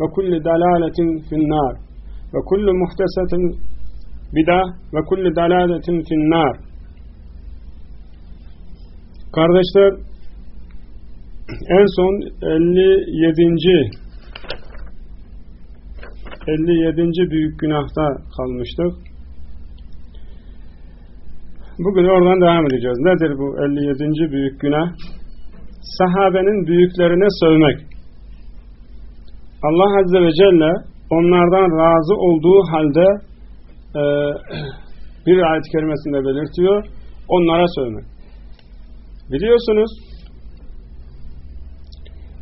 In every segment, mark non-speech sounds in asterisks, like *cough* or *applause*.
ve kulli dalaletin finnar ve kulli muhtesetin bida ve kulli dalaletin finnar Kardeşler en son 57. 57. büyük günahta kalmıştık. Bugün oradan devam edeceğiz. Nedir bu 57. büyük günah? Sahabenin büyüklerine sövmek. Allah Azze ve Celle onlardan razı olduğu halde e, *clears throat* bir ayet-i kerimesinde belirtiyor. Onlara sövmek. Biliyorsunuz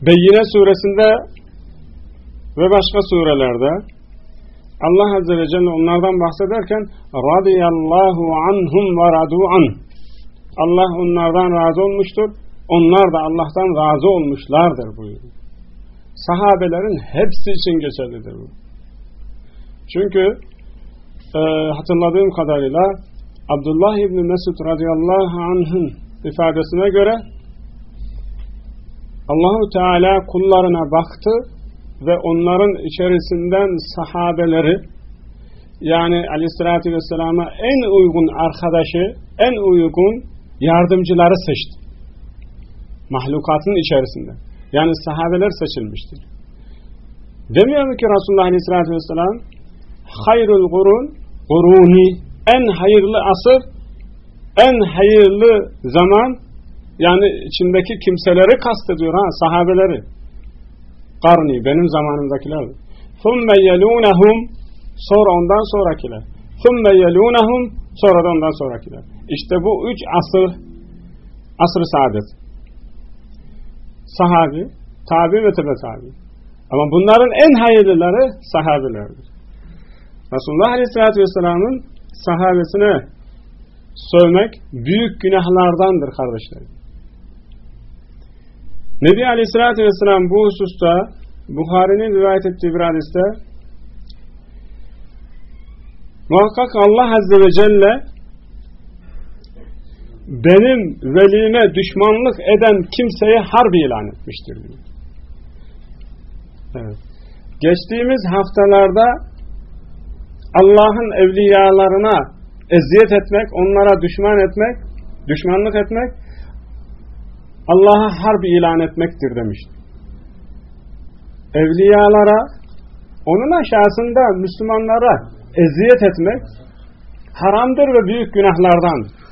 Beyyine suresinde ve başka surelerde Allah Azze ve Celle onlardan bahsederken radıyallahu anhum ve radu an Allah onlardan razı olmuştur. Onlar da Allah'tan razı olmuşlardır buyuruyor. Sahabelerin hepsi için geçerlidir bu. Çünkü e, hatırladığım kadarıyla Abdullah İbni Mesud radıyallahu anh'ın ifadesine göre Allahu Teala kullarına baktı ve onların içerisinden sahabeleri yani aleyhissalatü vesselama en uygun arkadaşı, en uygun yardımcıları seçti. Mahlukatın içerisinde. Yani sahabeler seçilmiştir. Demiyor mu ki Resulullah aleyhissalatü vesselam hayrul gurun guruni en hayırlı asır en hayırlı zaman yani içindeki kimseleri kastediyor ha sahabeleri. Karni benim zamanımdakiler. Thumme yelunehum sonra ondan sonrakiler. Thumme yelunehum sonra da ondan sonrakiler. İşte bu üç asır asr-ı saadet. Sahabi, tabi ve tebe tabi. Ama bunların en hayırlıları sahabelerdir. Resulullah Aleyhisselatü Vesselam'ın sahabesine sövmek büyük günahlardandır kardeşlerim. Nebi Aleyhisselatü Vesselam bu hususta Bukhari'nin rivayet ettiği bir hadiste muhakkak Allah Azze ve Celle benim velime düşmanlık eden kimseye harbi ilan etmiştir diyor. Evet. Geçtiğimiz haftalarda Allah'ın evliyalarına eziyet etmek, onlara düşman etmek, düşmanlık etmek Allah'a harbi ilan etmektir demişti. Evliyalara, onun aşağısında Müslümanlara eziyet etmek haramdır ve büyük günahlardandır.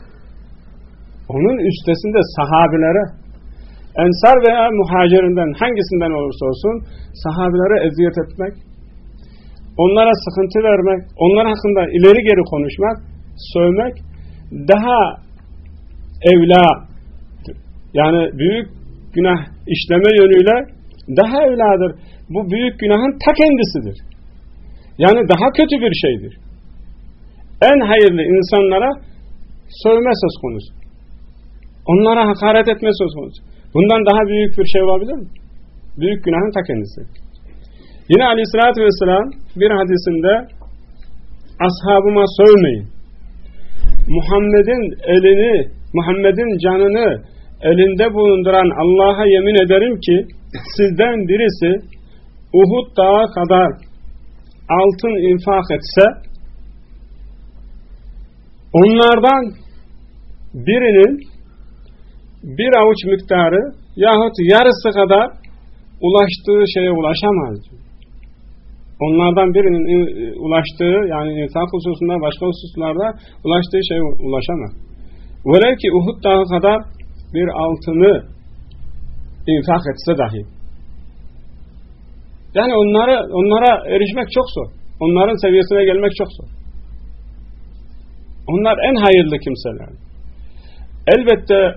Onun üstesinde sahabilere, ensar veya muhacirinden hangisinden olursa olsun sahabilere eziyet etmek, onlara sıkıntı vermek, onlar hakkında ileri geri konuşmak, sövmek daha evla yani büyük günah işleme yönüyle daha evladır. Bu büyük günahın ta kendisidir. Yani daha kötü bir şeydir. En hayırlı insanlara sövme söz konusu. Onlara hakaret etme söz konusu. Bundan daha büyük bir şey olabilir mi? Büyük günahın ta kendisi. Yine aleyhissalatü vesselam bir hadisinde ashabıma sövmeyin. Muhammed'in elini, Muhammed'in canını elinde bulunduran Allah'a yemin ederim ki sizden birisi Uhud dağı kadar altın infak etse onlardan birinin bir avuç miktarı yahut yarısı kadar ulaştığı şeye ulaşamaz. Onlardan birinin ulaştığı yani infak hususunda başka hususlarda ulaştığı şeye ulaşamaz. Velev ki Uhud dağı kadar bir altını infak etse dahi. Yani onlara, onlara erişmek çok zor. Onların seviyesine gelmek çok zor. Onlar en hayırlı kimseler. Elbette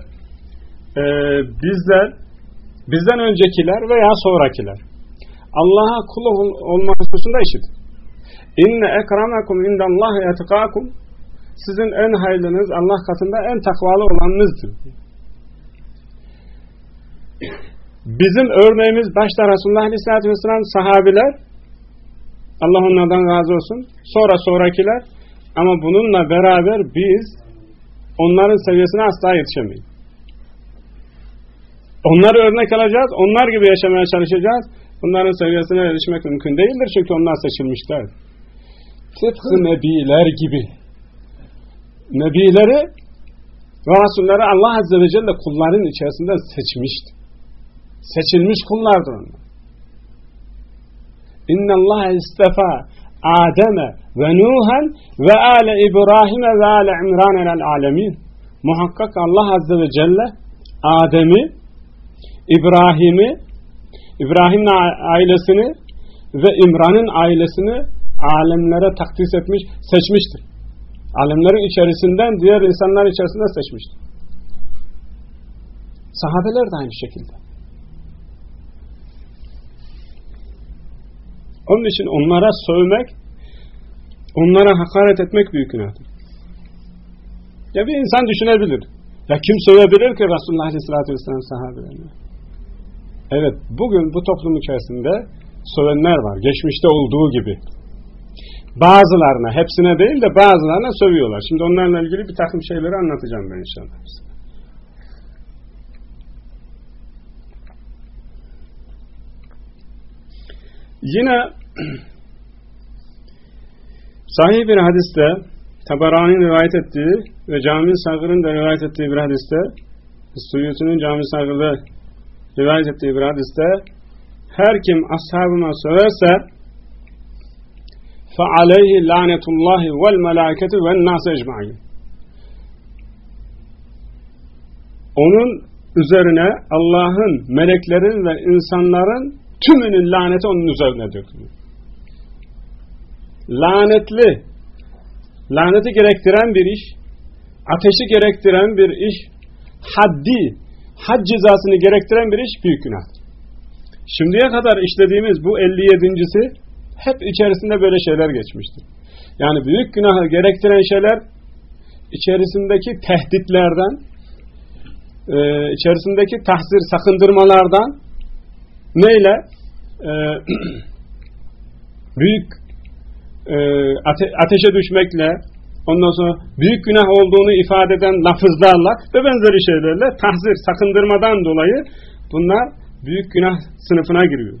e, bizler, bizden öncekiler veya sonrakiler Allah'a kul olma hususunda eşit. İnne ekramakum indallahi etkakum sizin en hayırlınız Allah katında en takvalı olanınızdır. Bizim örneğimiz başta Resulullah Aleyhisselatü Vesselam sahabiler Allah onlardan razı olsun. Sonra sonrakiler ama bununla beraber biz onların seviyesine asla yetişemeyiz. Onları örnek alacağız. Onlar gibi yaşamaya çalışacağız. Bunların seviyesine erişmek mümkün değildir. Çünkü onlar seçilmişler. Tıpkı nebiler gibi. Nebileri ve Resulleri Allah Azze ve Celle kulların içerisinden seçmişti. Seçilmiş kullardır onlar. İnna Allah istefa Adem'e ve Nuhan ve ale İbrahim'e ve ale İmran el alemin. Muhakkak Allah Azze ve Celle Adem'i, İbrahim'i, İbrahim'in ailesini ve İmran'ın ailesini alemlere takdis etmiş, seçmiştir. Alemlerin içerisinden diğer insanlar içerisinden seçmiştir. Sahabeler de aynı şekilde. Onun için onlara sövmek, onlara hakaret etmek büyük günahtır. Ya bir insan düşünebilir. Ya kim sövebilir ki Resulullah Aleyhisselatü Vesselam sahabelerine? Evet, bugün bu toplum içerisinde sövenler var. Geçmişte olduğu gibi. Bazılarına, hepsine değil de bazılarına sövüyorlar. Şimdi onlarla ilgili bir takım şeyleri anlatacağım ben inşallah. Yine *clears throat* sahih bir hadiste Tabarani'nin rivayet ettiği ve Cami Sagır'ın da rivayet ettiği bir hadiste Suyutu'nun Cami Sagır'da rivayet ettiği bir hadiste her kim ashabıma söverse فَعَلَيْهِ لَعْنَةُ اللّٰهِ وَالْمَلَائِكَةِ وَالنَّاسِ اَجْمَعِينَ Onun üzerine Allah'ın, meleklerin ve insanların tümünün laneti onun üzerine dökülüyor. Lanetli, laneti gerektiren bir iş, ateşi gerektiren bir iş, haddi, had cezasını gerektiren bir iş büyük günahtır. Şimdiye kadar işlediğimiz bu 57.si hep içerisinde böyle şeyler geçmiştir. Yani büyük günahı gerektiren şeyler içerisindeki tehditlerden, e, içerisindeki tahzir, sakındırmalardan neyle? E, *clears throat* büyük e, ate ateşe düşmekle, ondan sonra büyük günah olduğunu ifade eden lafızlarla ve benzeri şeylerle tahzir, sakındırmadan dolayı bunlar büyük günah sınıfına giriyor.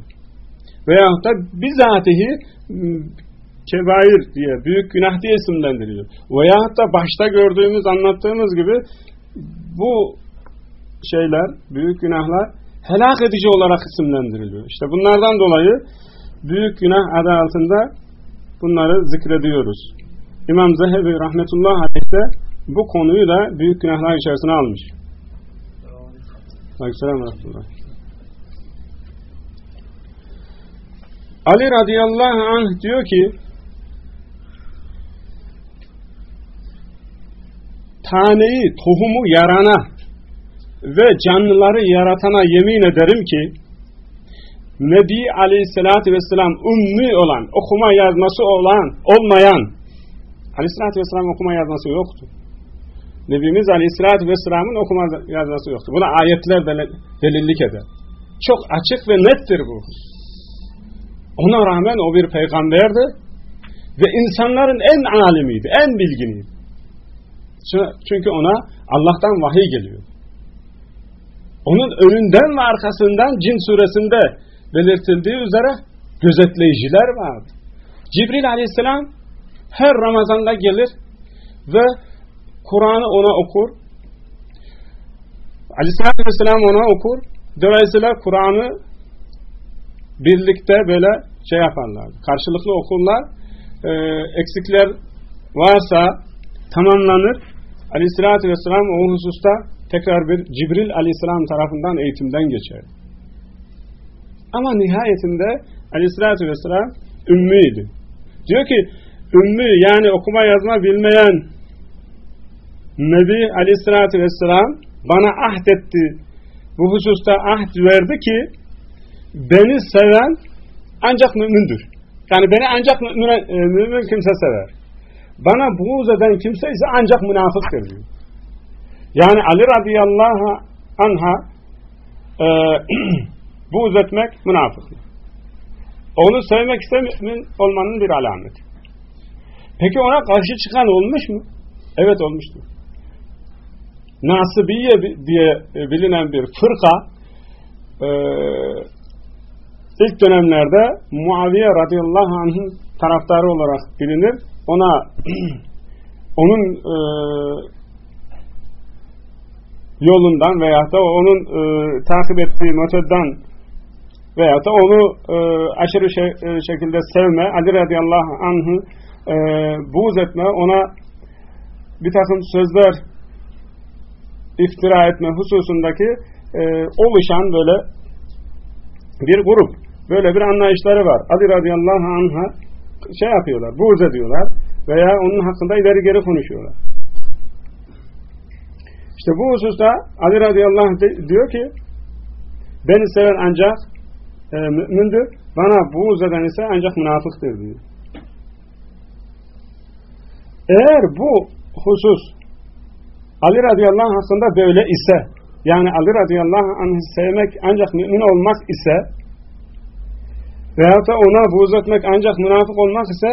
Veyahut da bizatihi kebair diye, büyük günah diye isimlendiriliyor. Veyahut da başta gördüğümüz, anlattığımız gibi bu şeyler, büyük günahlar helak edici olarak isimlendiriliyor. İşte bunlardan dolayı büyük günah adı altında bunları zikrediyoruz. İmam Zehebi rahmetullah aleyh de bu konuyu da büyük günahlar içerisine almış. Aleykümselam. Ali radıyallahu anh diyor ki taneyi, tohumu yarana ve canlıları yaratana yemin ederim ki Nebi aleyhissalatü vesselam ümmi olan, okuma yazması olan, olmayan aleyhissalatü vesselam okuma yazması yoktu. Nebimiz aleyhissalatü vesselamın okuma yazması yoktu. Buna ayetler delillik eder. Çok açık ve nettir bu. Ona rağmen o bir peygamberdi ve insanların en alimiydi, en bilginiydi. Çünkü ona Allah'tan vahiy geliyor. Onun önünden ve arkasından Cin suresinde belirtildiği üzere gözetleyiciler vardı. Cibril aleyhisselam her Ramazan'da gelir ve Kur'an'ı ona okur. Aleyhisselatü vesselam ona okur. Dolayısıyla Kur'an'ı birlikte böyle şey yaparlar. Karşılıklı okurlar. Ee, eksikler varsa tamamlanır. Aleyhisselatü vesselam o hususta tekrar bir Cibril aleyhisselam tarafından eğitimden geçer. Ama nihayetinde aleyhissalatü vesselam ümmüydü. Diyor ki ümmü yani okuma yazma bilmeyen Nebi aleyhissalatü vesselam bana ahd etti. Bu hususta ahd verdi ki beni seven ancak mümindir. Yani beni ancak mümin, e, mümin kimse sever. Bana buğz eden kimse ise ancak münafıktır diyor. Yani Ali radıyallahu anha e, *clears throat* buğz etmek münafıklık. Onu sevmek ise mümin olmanın bir alameti. Peki ona karşı çıkan olmuş mu? Evet olmuştur. Nasibiye diye bilinen bir fırka e, ilk dönemlerde Muaviye radıyallahu anh'ın taraftarı olarak bilinir. Ona *clears throat* onun e, yolundan veya da onun e, takip ettiği metoddan veya da onu e, aşırı e, şekilde sevme, Ali radıyallahu anh'ı e, buğz etme, ona bir takım sözler iftira etme hususundaki e, oluşan böyle bir grup. Böyle bir anlayışları var. Ali radıyallahu anh'a şey yapıyorlar, buğz ediyorlar veya onun hakkında ileri geri konuşuyorlar. İşte bu hususta Ali radıyallahu anh diyor ki beni seven ancak e, mümindir, bana buğz eden ise ancak münafıktır diyor. Eğer bu husus Ali radıyallahu anh böyle ise yani Ali radıyallahu anh'ı sevmek ancak mümin olmak ise veyahut da ona buğz etmek ancak münafık olmak ise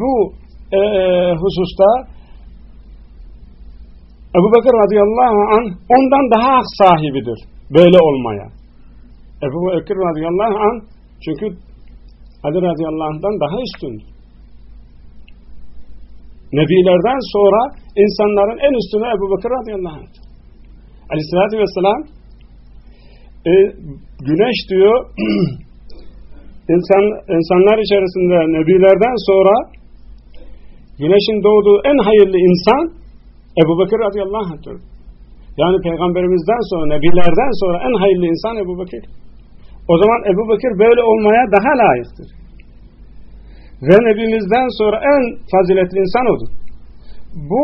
bu e, hususta Ebu Bekir radıyallahu anh ondan daha hak sahibidir böyle olmaya. Ebu Bekir radıyallahu anh çünkü Ali radıyallahu anh'dan daha üstündür. Nebilerden sonra insanların en üstüne Ebu Bekir radıyallahu anh. Aleyhissalatü vesselam e, güneş diyor *clears throat* insan, insanlar içerisinde nebilerden sonra güneşin doğduğu en hayırlı insan Ebu Bekir radıyallahu anh'tır. Yani peygamberimizden sonra, nebilerden sonra en hayırlı insan Ebu Bekir. O zaman Ebu Bekir böyle olmaya daha layıktır. Ve Nebimizden sonra en faziletli insan odur. Bu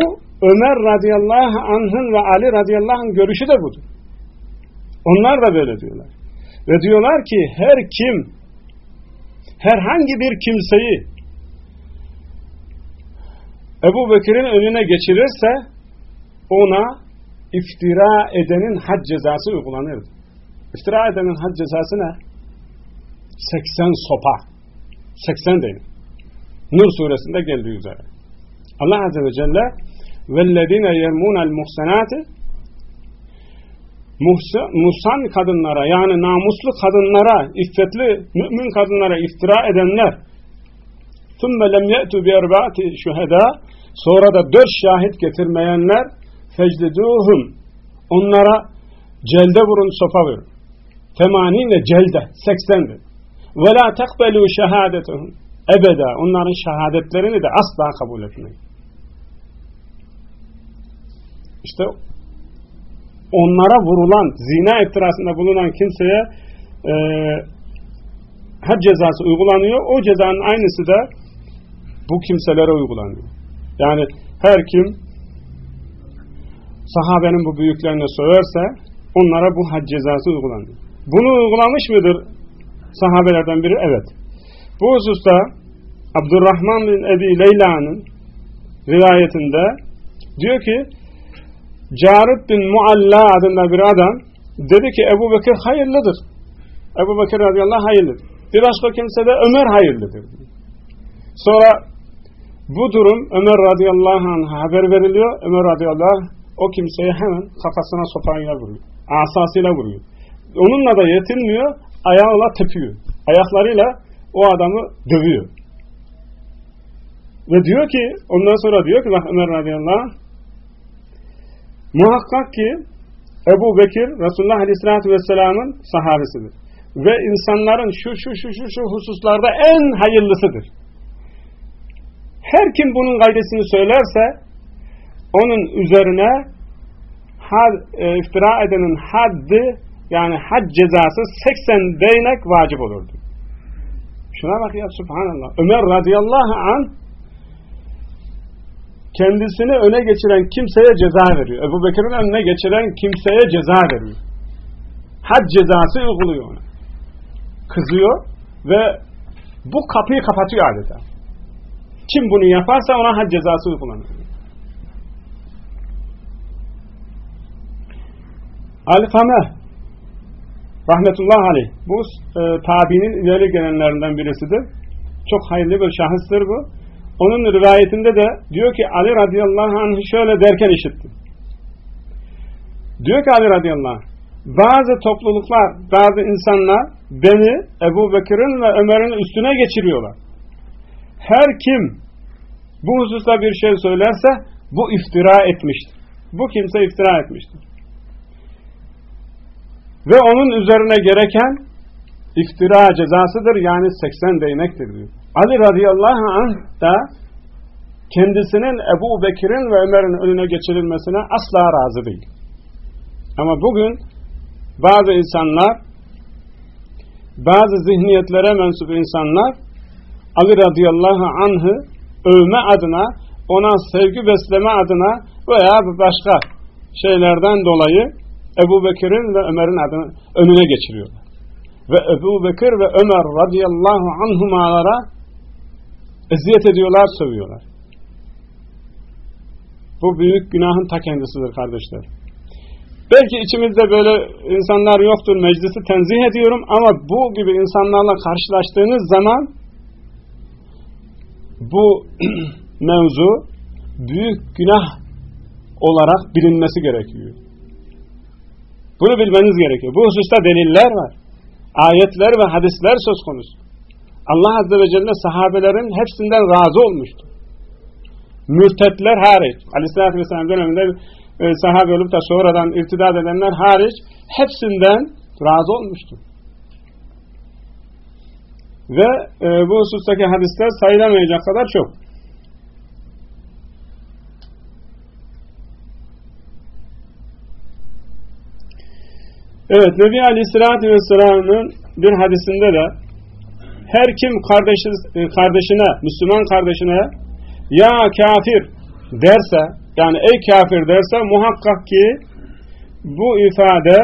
Ömer radıyallahu anh'ın ve Ali radıyallahu anh görüşü de budur. Onlar da böyle diyorlar. Ve diyorlar ki her kim herhangi bir kimseyi Ebu Bekir'in önüne geçirirse ona iftira edenin had cezası uygulanır. İftira edenin had cezası ne? 80 sopa. 80 değil. Nur suresinde geldiği üzere. Allah Azze ve Celle وَالَّذِينَ يَرْمُونَ الْمُحْسَنَاتِ Muhsan kadınlara yani namuslu kadınlara, iffetli mümin kadınlara iftira edenler ثُمَّ لَمْ يَأْتُوا بِيَرْبَعْتِ şüheda sonra da dört şahit getirmeyenler fecliduhum onlara celde vurun sopa verin. Temanine celde, seksendir. Ve la tekbelu şehadetehum ebeda onların şehadetlerini de asla kabul etmeyin. İşte onlara vurulan, zina iftirasında bulunan kimseye e, had cezası uygulanıyor. O cezanın aynısı da bu kimselere uygulanıyor. Yani her kim sahabenin bu büyüklerine söverse onlara bu had cezası uygulanıyor. Bunu uygulamış mıdır sahabelerden biri? Evet. Bu hususta Abdurrahman bin Ebi Leyla'nın rivayetinde diyor ki Carib bin Mualla adında bir adam dedi ki Ebu Bekir hayırlıdır. Ebu Bekir radıyallahu hayırlıdır. Bir başka kimse de Ömer hayırlıdır. Sonra Bu durum Ömer radıyallahu anh'a haber veriliyor. Ömer radıyallahu anh o kimseyi hemen kafasına sopayla vuruyor. Asasıyla vuruyor. Onunla da yetinmiyor. Ayağıyla tepiyor. Ayaklarıyla o adamı dövüyor. Ve diyor ki ondan sonra diyor ki Ömer radıyallahu anh muhakkak ki Ebu Bekir Resulullah aleyhissalatü vesselamın sahabesidir. Ve insanların şu şu şu şu şu hususlarda en hayırlısıdır. Her kim bunun gaydesini söylerse onun üzerine had, e, iftira edenin haddi yani had cezası 80 değnek vacip olurdu. Şuna bak ya subhanallah. Ömer radıyallahu an kendisini öne geçiren kimseye ceza veriyor. Ebu Bekir'in önüne geçiren kimseye ceza veriyor. Had cezası uyguluyor ona. Kızıyor ve bu kapıyı kapatıyor adeta. Kim bunu yaparsa ona had cezası uygulanır. Alkame rahmetullah aleyh bu e, tabinin ileri gelenlerinden birisidir. Çok hayırlı bir şahıstır bu. Onun rivayetinde de diyor ki Ali radıyallahu anh şöyle derken işittim. Diyor ki Ali radıyallahu anh bazı topluluklar, bazı insanlar beni Ebu Bekir'in ve Ömer'in üstüne geçiriyorlar. Her kim bu hususta bir şey söylerse bu iftira etmiştir. Bu kimse iftira etmiştir. Ve onun üzerine gereken iftira cezasıdır yani 80 değnektir diyor. Ali radıyallahu anh da kendisinin Ebu Bekir'in ve Ömer'in önüne geçirilmesine asla razı değil. Ama bugün bazı insanlar bazı zihniyetlere mensup insanlar Ali radıyallahu anh'ı övme adına ona sevgi besleme adına veya başka şeylerden dolayı Ebu Bekir'in ve Ömer'in adını önüne geçiriyorlar. Ve Ebu Bekir ve Ömer radıyallahu anhumalara eziyet ediyorlar, sövüyorlar. Bu büyük günahın ta kendisidir kardeşler. Belki içimizde böyle insanlar yoktur, meclisi tenzih ediyorum ama bu gibi insanlarla karşılaştığınız zaman bu *clears throat* mevzu büyük günah olarak bilinmesi gerekiyor. Bunu bilmeniz gerekiyor. Bu hususta deliller var. Ayetler ve hadisler söz konusu. Allah Azze ve Celle sahabelerin hepsinden razı olmuştu. Mürtetler hariç, Aleyhisselatü Vesselam döneminde e, sahabe olup da sonradan irtidat edenler hariç hepsinden razı olmuştu. Ve e, bu husustaki hadisler sayılamayacak kadar çok. Evet, Nebi Aleyhisselatü Vesselam'ın bir hadisinde de her kim kardeşi, e, kardeşine, Müslüman kardeşine ya kafir derse, yani ey kafir derse muhakkak ki bu ifade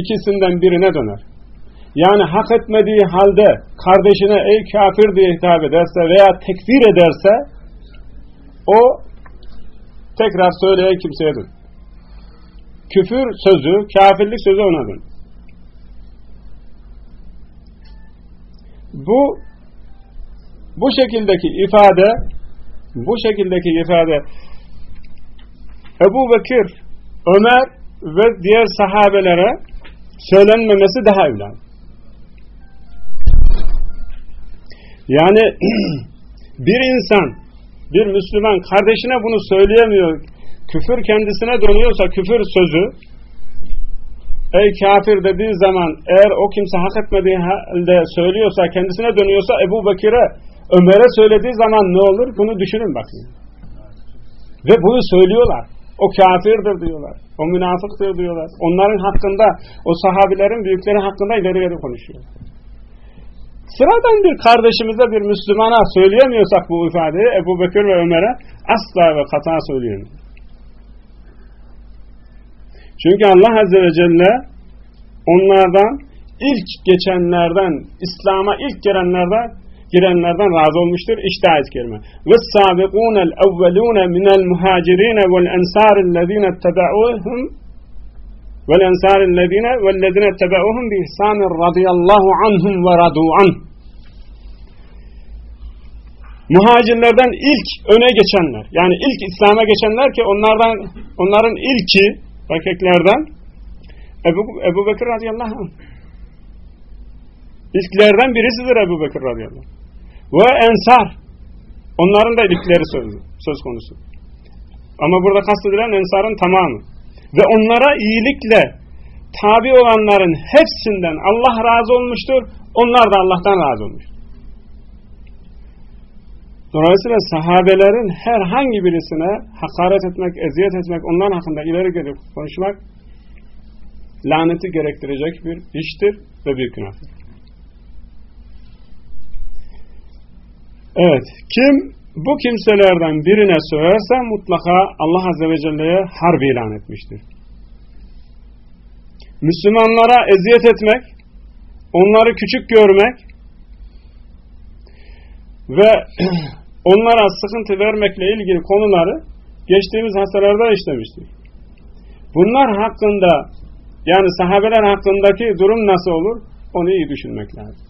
ikisinden birine döner. Yani hak etmediği halde kardeşine ey kafir diye hitap ederse veya tekfir ederse o tekrar söyleyen kimseye dönür küfür sözü, kafirlik sözü onadır. Bu bu şekildeki ifade bu şekildeki ifade Ebu Bekir, Ömer ve diğer sahabelere söylenmemesi daha evlen. Yani *clears throat* bir insan, bir Müslüman kardeşine bunu söyleyemiyor, küfür kendisine dönüyorsa küfür sözü ey kafir dediği zaman eğer o kimse hak etmediği halde söylüyorsa kendisine dönüyorsa Ebu Bekir'e Ömer'e söylediği zaman ne olur? Bunu düşünün bakın ve bunu söylüyorlar. O kafirdir diyorlar. O münafıktır diyorlar. Onların hakkında o sahabilerin büyükleri hakkında ileri ileri konuşuyor. Sıradan bir kardeşimize bir Müslümana söyleyemiyorsak bu ifadeyi Ebu Bekir ve Ömer'e asla ve kata söyleyemiyor çünkü Allah Azze ve Celle onlardan ilk geçenlerden, İslam'a ilk girenlerden girenlerden razı olmuştur. İşte ayet kerime. وَالسَّابِقُونَ الْاَوَّلُونَ مِنَ الْمُهَاجِرِينَ وَالْاَنْسَارِ الَّذ۪ينَ اتَّبَعُوهُمْ وَالْاَنْسَارِ الَّذ۪ينَ وَالَّذ۪ينَ اتَّبَعُوهُمْ بِإِحْسَانٍ رَضِيَ اللّٰهُ عَنْهُمْ وَرَضُوا عَنْهُ muhacirlerden ilk öne geçenler yani ilk İslam'a geçenler ki onlardan onların ilki erkeklerden Ebu, Ebu Bekir radıyallahu anh. İlklerden birisidir Ebu Bekir radıyallahu anh. Ve Ensar onların da ilkleri söz, söz konusu. Ama burada kastedilen Ensar'ın tamamı. Ve onlara iyilikle tabi olanların hepsinden Allah razı olmuştur. Onlar da Allah'tan razı olmuş. Dolayısıyla sahabelerin herhangi birisine hakaret etmek, eziyet etmek, onların hakkında ileri gelip konuşmak laneti gerektirecek bir iştir ve bir günahtır. Evet, kim bu kimselerden birine söylerse mutlaka Allah Azze ve Celle'ye harbi ilan etmiştir. Müslümanlara eziyet etmek, onları küçük görmek ve *clears throat* onlara sıkıntı vermekle ilgili konuları geçtiğimiz hastalarda işlemiştik. Bunlar hakkında yani sahabeler hakkındaki durum nasıl olur? Onu iyi düşünmek lazım.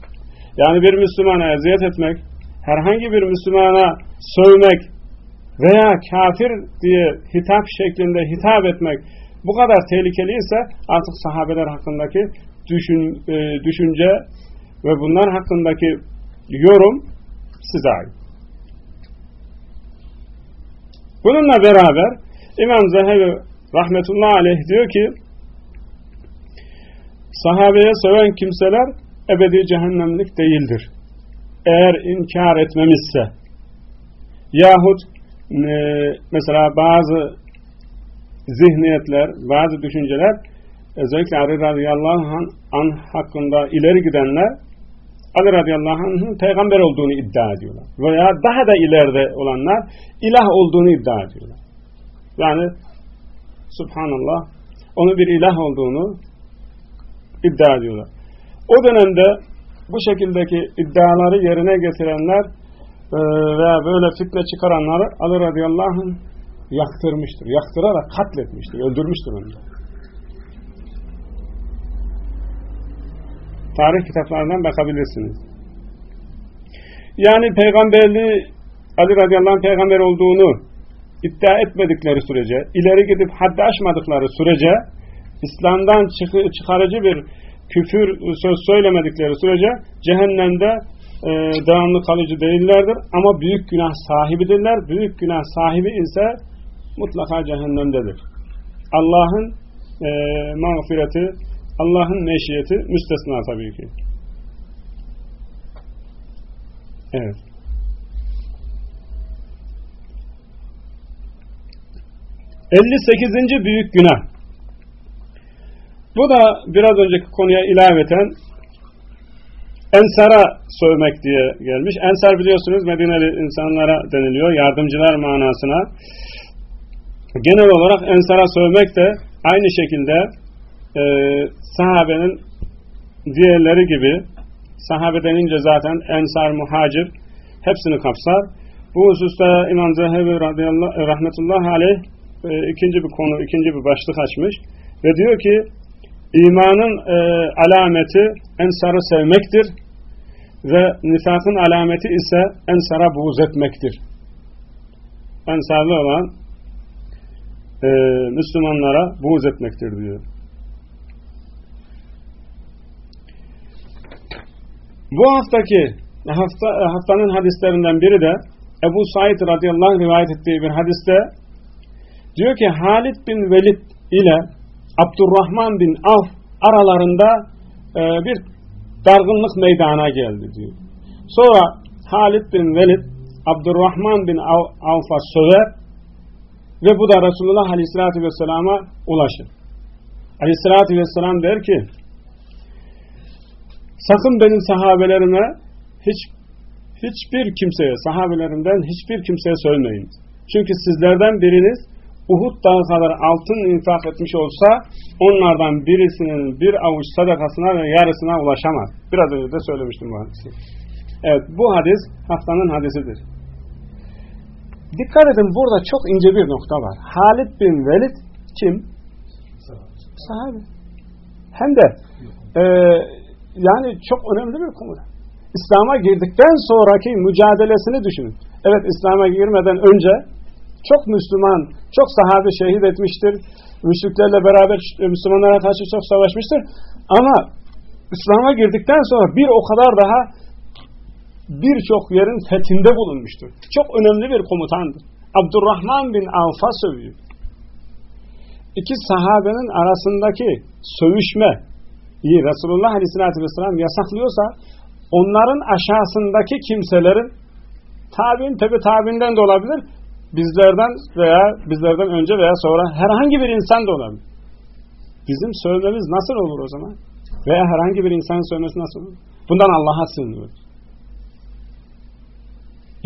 Yani bir Müslümana eziyet etmek, herhangi bir Müslümana sövmek veya kafir diye hitap şeklinde hitap etmek bu kadar tehlikeli ise artık sahabeler hakkındaki düşün, e, düşünce ve bunlar hakkındaki yorum size ait. Bununla beraber İmam Zehebi rahmetullahi aleyh diyor ki sahabeye söven kimseler ebedi cehennemlik değildir. Eğer inkar etmemişse yahut e, mesela bazı zihniyetler, bazı düşünceler özellikle Ali radıyallahu anh, an hakkında ileri gidenler Ali radıyallahu anh'ın peygamber olduğunu iddia ediyorlar. Veya daha da ileride olanlar ilah olduğunu iddia ediyorlar. Yani subhanallah onu bir ilah olduğunu iddia ediyorlar. O dönemde bu şekildeki iddiaları yerine getirenler e, veya böyle fitne çıkaranları Ali radıyallahu anh yaktırmıştır. Yaktırarak katletmiştir. Öldürmüştür onu. Tarih kitaplarından bakabilirsiniz. Yani peygamberliği Ali radıyallahu anh peygamber olduğunu iddia etmedikleri sürece, ileri gidip haddi aşmadıkları sürece, İslam'dan çıkarıcı bir küfür söz söylemedikleri sürece cehennemde e, devamlı kalıcı değillerdir. Ama büyük günah sahibidirler. Büyük günah sahibi ise mutlaka cehennemdedir. Allah'ın e, mağfireti, Allah'ın meşiyeti müstesna tabii ki. Evet. Elli sekizinci büyük günah. Bu da biraz önceki konuya ilaveten Ensar'a sövmek diye gelmiş. Ensar biliyorsunuz Medineli insanlara deniliyor. Yardımcılar manasına. Genel olarak Ensar'a sövmek de aynı şekilde e, sahabenin diğerleri gibi sahabe denince zaten ensar, muhacir hepsini kapsar. Bu hususta İmam Zehebi radıyallahu, rahmetullahi aleyh e, ikinci bir konu, ikinci bir başlık açmış ve diyor ki imanın e, alameti ensarı sevmektir ve nifakın alameti ise ensara buğz etmektir. Ensarlı olan e, Müslümanlara buğz etmektir diyor. Bu haftaki hafta, haftanın hadislerinden biri de Ebu Said radıyallahu anh rivayet ettiği bir hadiste diyor ki Halid bin Velid ile Abdurrahman bin Avf aralarında e, bir dargınlık meydana geldi diyor. Sonra Halid bin Velid Abdurrahman bin Av, Avf'a söver ve bu da Resulullah Aleyhisselatü Vesselam'a ulaşır. Aleyhisselatü Vesselam der ki sakın benim sahabelerime hiç hiçbir kimseye, sahabelerimden hiçbir kimseye söylemeyin. Çünkü sizlerden biriniz Uhud dağı kadar altın infak etmiş olsa onlardan birisinin bir avuç sadakasına ve yarısına ulaşamaz. Biraz önce de söylemiştim bu hadisi. Evet bu hadis haftanın hadisidir. Dikkat edin burada çok ince bir nokta var. Halid bin Velid kim? Sahabe. Hem de e, yani çok önemli bir konu. İslam'a girdikten sonraki mücadelesini düşünün. Evet İslam'a girmeden önce çok Müslüman, çok sahabe şehit etmiştir. Müşriklerle beraber Müslümanlara karşı çok savaşmıştır. Ama İslam'a girdikten sonra bir o kadar daha birçok yerin fethinde bulunmuştur. Çok önemli bir komutandır. Abdurrahman bin Avf'a sövüyor. İki sahabenin arasındaki sövüşme Resulullah Aleyhisselatü Vesselam yasaklıyorsa onların aşağısındaki kimselerin tabi'in tabi tabi'inden de olabilir bizlerden veya bizlerden önce veya sonra herhangi bir insan da olabilir. Bizim sövmemiz nasıl olur o zaman? Veya herhangi bir insanın sövmesi nasıl olur? Bundan Allah'a sığınıyoruz.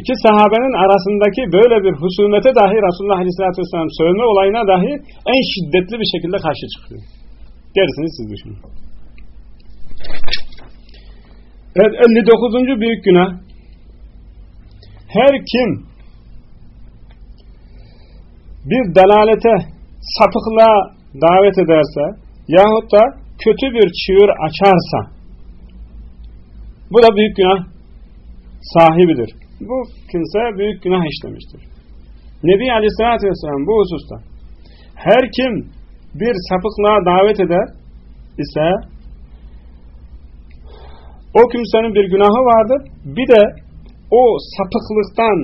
İki sahabenin arasındaki böyle bir husumete dahi Resulullah Aleyhisselatü Vesselam sövme olayına dahi en şiddetli bir şekilde karşı çıkıyor. Gerisini siz düşünün. Evet 59. büyük günah. Her kim bir dalalete, sapıklığa davet ederse yahut da kötü bir çığır açarsa bu da büyük günah sahibidir. Bu kimse büyük günah işlemiştir. Nebi Aleyhisselatü Vesselam bu hususta her kim bir sapıklığa davet eder ise o kimsenin bir günahı vardır. Bir de o sapıklıktan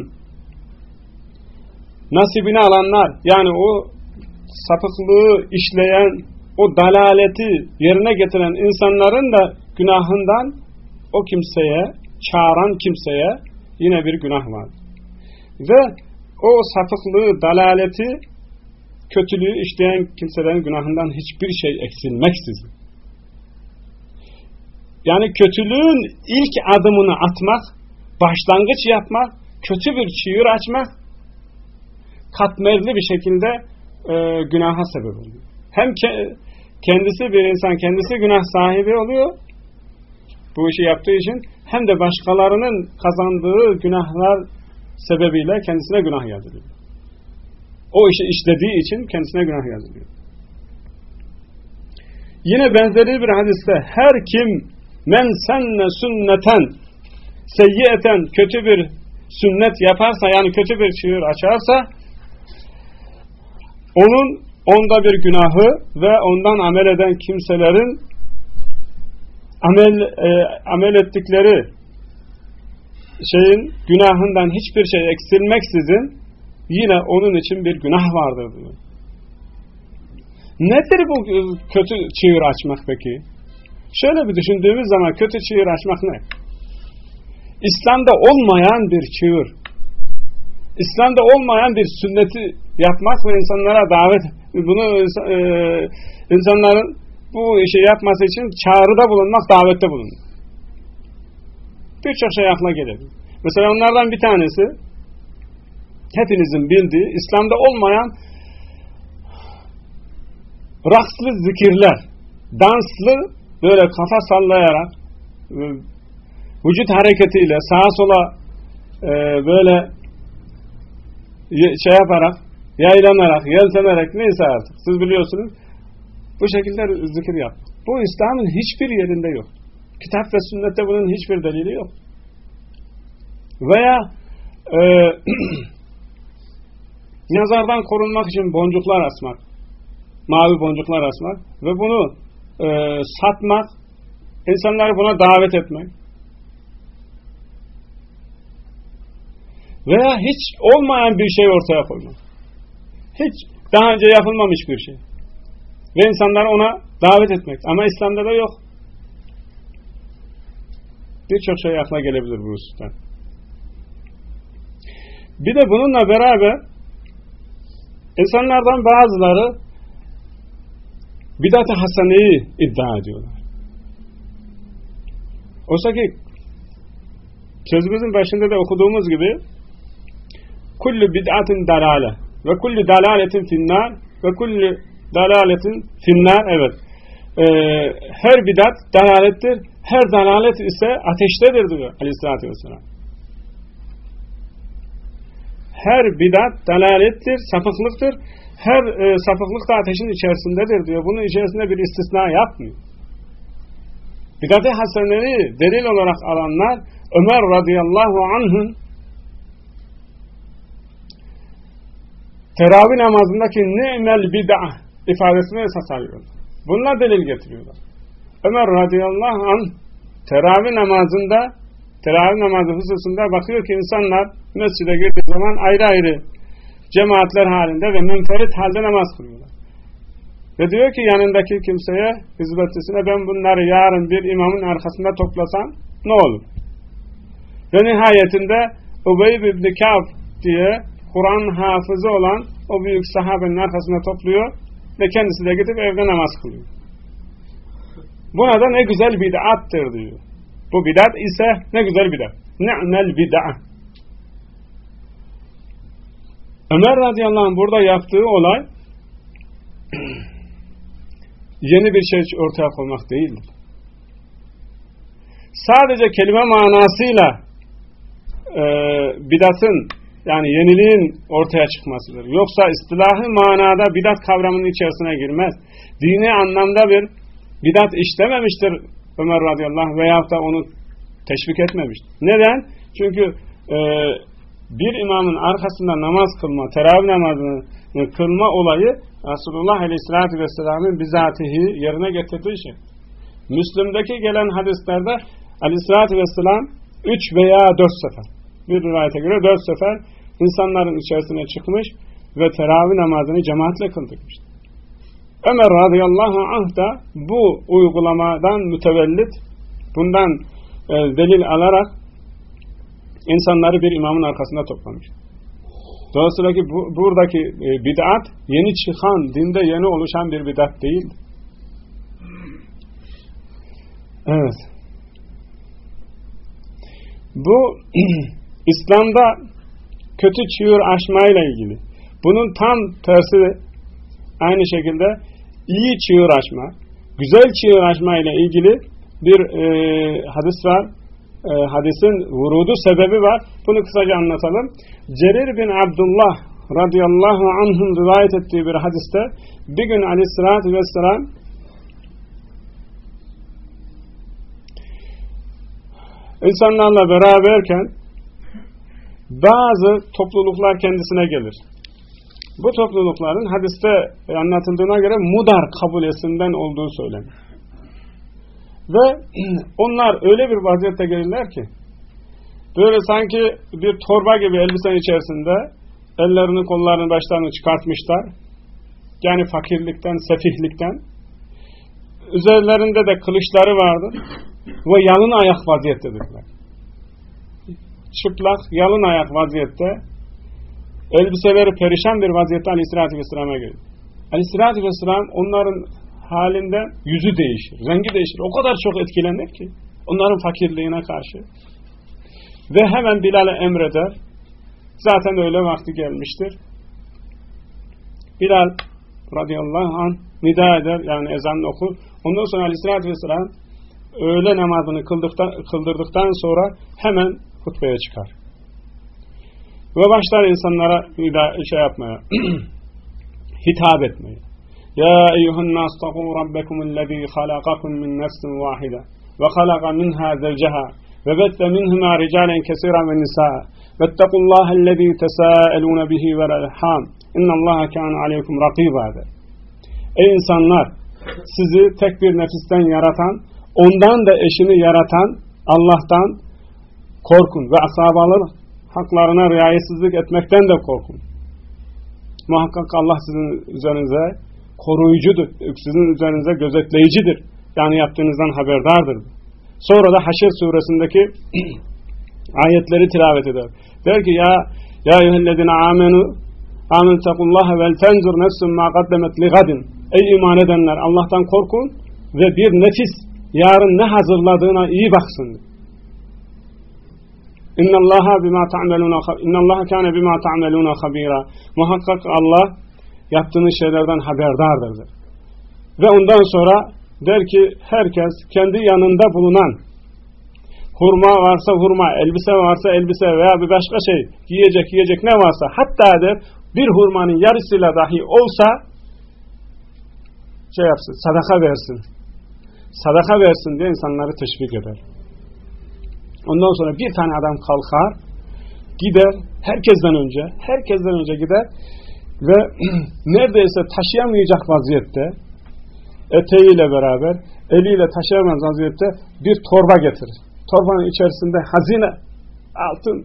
nasibini alanlar yani o sapıklığı işleyen o dalaleti yerine getiren insanların da günahından o kimseye çağıran kimseye yine bir günah var. Ve o sapıklığı, dalaleti, kötülüğü işleyen kimselerin günahından hiçbir şey eksilmeksizin. Yani kötülüğün ilk adımını atmak, başlangıç yapmak, kötü bir çığır açmak, katmerli bir şekilde e, günaha sebep oluyor. Hem ke kendisi bir insan, kendisi günah sahibi oluyor, bu işi yaptığı için, hem de başkalarının kazandığı günahlar sebebiyle kendisine günah yazılıyor. O işi işlediği için kendisine günah yazılıyor. Yine benzeri bir hadiste her kim men senne sünneten seyyiyeten kötü bir sünnet yaparsa yani kötü bir çığır açarsa onun onda bir günahı ve ondan amel eden kimselerin amel e, amel ettikleri şeyin günahından hiçbir şey eksilmeksizin yine onun için bir günah vardır diyor. Nedir bu kötü çığır açmak peki? Şöyle bir düşündüğümüz zaman kötü çığır açmak ne? İslam'da olmayan bir çığır. İslam'da olmayan bir sünneti yapmak ve insanlara davet bunu e, insanların bu işi yapması için çağrıda bulunmak, davette bulunmak. Birçok şey akla gelir. Mesela onlardan bir tanesi hepinizin bildiği İslam'da olmayan rakslı zikirler, danslı böyle kafa sallayarak vücut hareketiyle sağa sola e, böyle şey yaparak yaylanarak, yeltenerek neyse artık siz biliyorsunuz bu şekilde zikir yap. Bu İslam'ın hiçbir yerinde yok. Kitap ve sünnette bunun hiçbir delili yok. Veya e, *clears throat* nazardan korunmak için boncuklar asmak, mavi boncuklar asmak ve bunu e, satmak, insanları buna davet etmek veya hiç olmayan bir şey ortaya koymak. Hiç daha önce yapılmamış bir şey. Ve insanları ona davet etmek. Ama İslam'da da yok. Birçok şey akla gelebilir bu hususta. Bir de bununla beraber insanlardan bazıları bidat-ı hasaneyi iddia ediyorlar. Oysa ki sözümüzün başında da okuduğumuz gibi kullu bid'atin dalale ve kullu dalaletin finnar ve kullu dalaletin finnar. Evet. Ee, her bidat dalalettir her dalalet ise ateştedir diyor aleyhissalatü vesselam. Her bidat dalalettir sapıklıktır her e, sapıklık da ateşin içerisindedir diyor bunun içerisinde bir istisna yapmıyor bidat-ı hasenleri delil olarak alanlar Ömer radıyallahu anh'ın teravih namazındaki ni'mel bid'a ifadesini esas alıyorlar. Bunlar delil getiriyorlar. Ömer radıyallahu anh teravih namazında teravih namazı hususunda bakıyor ki insanlar mescide girdiği zaman ayrı ayrı cemaatler halinde ve menferit halde namaz kılıyorlar. Ve diyor ki yanındaki kimseye, hizmetçisine ben bunları yarın bir imamın arkasında toplasam ne olur? Ve nihayetinde Ubeyb ibn Ka'b diye Kur'an hafızı olan o büyük sahabenin arkasında topluyor ve kendisi de gidip evde namaz kılıyor. Buna da ne güzel bid'attır diyor. Bu bid'at ise ne güzel bid'at. Ne'mel bid'a. Ömer radıyallahu anh burada yaptığı olay *clears throat* yeni bir şey ortaya koymak değildir. Sadece kelime manasıyla e, bidatın yani yeniliğin ortaya çıkmasıdır. Yoksa istilahı manada bidat kavramının içerisine girmez. Dini anlamda bir bidat işlememiştir Ömer radıyallahu anh veyahut da onu teşvik etmemiştir. Neden? Çünkü e, bir imamın arkasında namaz kılma, teravih namazını kılma olayı Resulullah aleyhissalatü vesselamın bizatihi yerine getirdiği şey. Müslüm'deki gelen hadislerde aleyhissalatü vesselam üç veya dört sefer bir rivayete göre dört sefer insanların içerisine çıkmış ve teravih namazını cemaatle kıldırmış. Ömer radıyallahu anh da bu uygulamadan mütevellit bundan e, delil alarak insanları bir imamın arkasında toplamış. Dolayısıyla ki bu, buradaki e, bid'at yeni çıkan, dinde yeni oluşan bir bid'at değil. Evet. Bu *clears throat* İslam'da kötü çığır aşmayla ilgili. Bunun tam tersi aynı şekilde iyi çığır açma, güzel çığır açma ilgili bir e, hadis var. E, hadisin vurudu sebebi var. Bunu kısaca anlatalım. Cerir bin Abdullah radıyallahu anh'ın rivayet ettiği bir hadiste bir gün aleyhissalatü vesselam insanlarla beraberken bazı topluluklar kendisine gelir. Bu toplulukların hadiste anlatıldığına göre Mudar kabilesinden olduğu söylenir. Ve onlar öyle bir vaziyette gelirler ki böyle sanki bir torba gibi elbisenin içerisinde ellerini kollarını başlarını çıkartmışlar. Yani fakirlikten, sefihlikten. Üzerlerinde de kılıçları vardı. Ve yalın ayak vaziyettedirler çıplak, yalın ayak vaziyette, elbiseleri perişan bir vaziyette Aleyhisselatü Vesselam'a gelir. Aleyhisselatü Vesselam onların halinde yüzü değişir, rengi değişir. O kadar çok etkilenir ki onların fakirliğine karşı. Ve hemen Bilal'e emreder. Zaten öyle vakti gelmiştir. Bilal radıyallahu anh nida eder yani ezanını okur. Ondan sonra aleyhissalatü vesselam öğle namazını kıldıktan, kıldırdıktan sonra hemen hutbeye çıkar. Ve başlar insanlara şey yapmaya, *clears throat* hitap etmeye. Ya eyyuhan nas taqu rabbekumullezî halakakum min nefsin vahide ve halaka minha zevceha ve bette minhuma ricalen kesiran ve nisaa vettekullâhellezî tesâelûne bihi vel'elhâm innallâhe kâne aleykum rakîbâ Ey insanlar! Sizi tek bir nefisten yaratan, ondan da eşini yaratan Allah'tan korkun ve asabaların haklarına riayetsizlik etmekten de korkun. Muhakkak Allah sizin üzerinize koruyucudur. Sizin üzerinize gözetleyicidir. Yani yaptığınızdan haberdardır. Sonra da Haşr suresindeki *clears throat* ayetleri tilavet eder. Der ki ya ya eyyühellezine amenu amen tekullaha vel tenzur nefsun ma kaddemet li. Ey iman edenler Allah'tan korkun ve bir nefis yarın ne hazırladığına iyi baksın. İnna Allaha bima ta'meluna inna Allaha kana bima ta'meluna habira. Muhakkak Allah yaptığınız şeylerden haberdardır. Ve ondan sonra der ki herkes kendi yanında bulunan hurma varsa hurma, elbise varsa elbise veya bir başka şey giyecek yiyecek ne varsa hatta der bir hurmanın yarısıyla dahi olsa şey yapsın, sadaka versin. Sadaka versin diye insanları teşvik eder. Ondan sonra bir tane adam kalkar, gider, herkesten önce, herkesten önce gider, ve *clears throat* neredeyse taşıyamayacak vaziyette eteğiyle beraber eliyle taşıyamaz vaziyette bir torba getirir. Torbanın içerisinde hazine, altın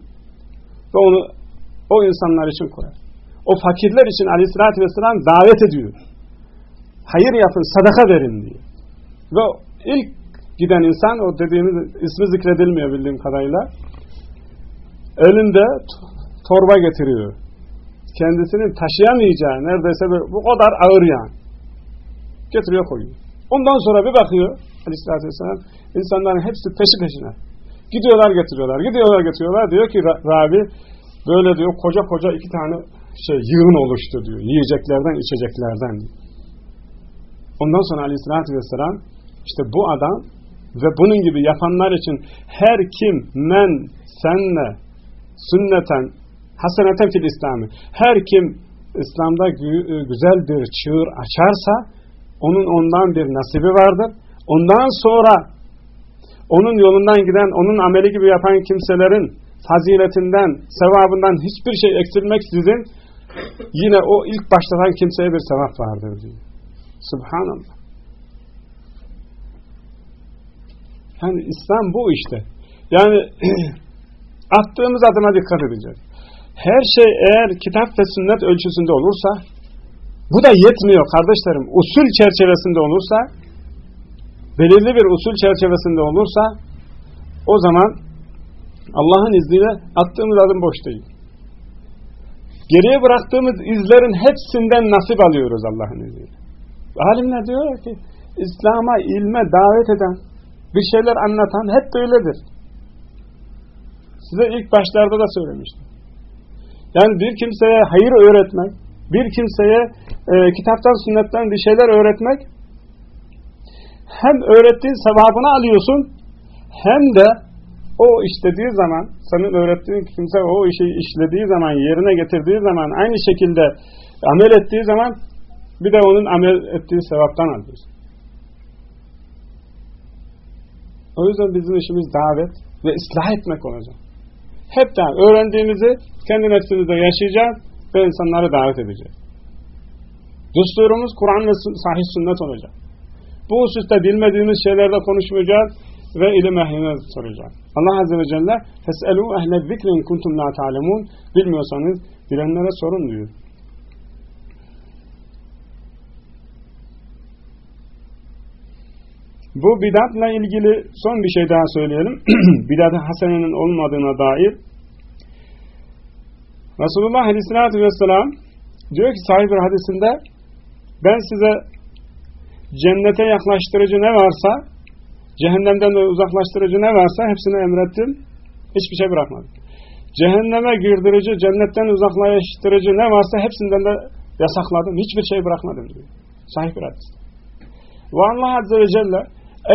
ve onu o insanlar için koyar. O fakirler için aleyhissalatü vesselam davet ediyor. Hayır yapın, sadaka verin diye. Ve ilk giden insan, o dediğimiz ismi zikredilmiyor bildiğim kadarıyla, elinde torba getiriyor. Kendisinin taşıyamayacağı, neredeyse bu kadar ağır yani. Getiriyor koyuyor. Ondan sonra bir bakıyor, aleyhissalatü vesselam, insanların hepsi peşi peşine. Gidiyorlar getiriyorlar, gidiyorlar getiriyorlar. Diyor ki Rabi, böyle diyor koca koca iki tane şey yığın oluştu diyor. Yiyeceklerden, içeceklerden. Ondan sonra aleyhissalatü vesselam işte bu adam ve bunun gibi yapanlar için her kim men senle sünneten haseneten fil İslam'ı her kim İslam'da güzel bir çığır açarsa onun ondan bir nasibi vardır. Ondan sonra onun yolundan giden, onun ameli gibi yapan kimselerin faziletinden, sevabından hiçbir şey eksilmeksizin yine o ilk başlatan kimseye bir sevap vardır diyor. Subhanallah. Yani İslam bu işte. Yani *clears throat* attığımız adıma dikkat edeceğiz. Her şey eğer kitap ve sünnet ölçüsünde olursa bu da yetmiyor kardeşlerim. Usul çerçevesinde olursa belirli bir usul çerçevesinde olursa o zaman Allah'ın izniyle attığımız adım boş değil. Geriye bıraktığımız izlerin hepsinden nasip alıyoruz Allah'ın izniyle. Alimler diyorlar ki İslam'a, ilme davet eden, bir şeyler anlatan hep böyledir. Size ilk başlarda da söylemiştim. Yani bir kimseye hayır öğretmek, bir kimseye e, kitaptan, sünnetten bir şeyler öğretmek hem öğrettiğin sevabını alıyorsun hem de o işlediği zaman senin öğrettiğin kimse o işi işlediği zaman yerine getirdiği zaman aynı şekilde amel ettiği zaman bir de onun amel ettiği sevaptan alıyorsun. O yüzden bizim işimiz davet ve ıslah etmek olacak. Hepten öğrendiğimizi kendi nefsimizde yaşayacağız ve insanları davet edeceğiz. Düsturumuz Kur'an ve sahih sünnet olacak. Bu hususta bilmediğimiz şeylerde konuşmayacağız ve ilim ehline soracağız. Allah Azze ve Celle فَسْأَلُوا اَهْلَ الذِّكْرِ اِنْ كُنْتُمْ لَا تَعْلَمُونَ Bilmiyorsanız bilenlere sorun diyor. Bu bidatla ilgili son bir şey daha söyleyelim. *clears throat* Bidat-ı hasenenin olmadığına dair Resulullah Aleyhisselatü Vesselam diyor ki sahih bir hadisinde ben size cennete yaklaştırıcı ne varsa cehennemden de uzaklaştırıcı ne varsa hepsini emrettim. Hiçbir şey bırakmadım. Cehenneme girdirici, cennetten uzaklaştırıcı ne varsa hepsinden de yasakladım. Hiçbir şey bırakmadım diyor. Sahih bir hadis. Ve Allah Azze ve Celle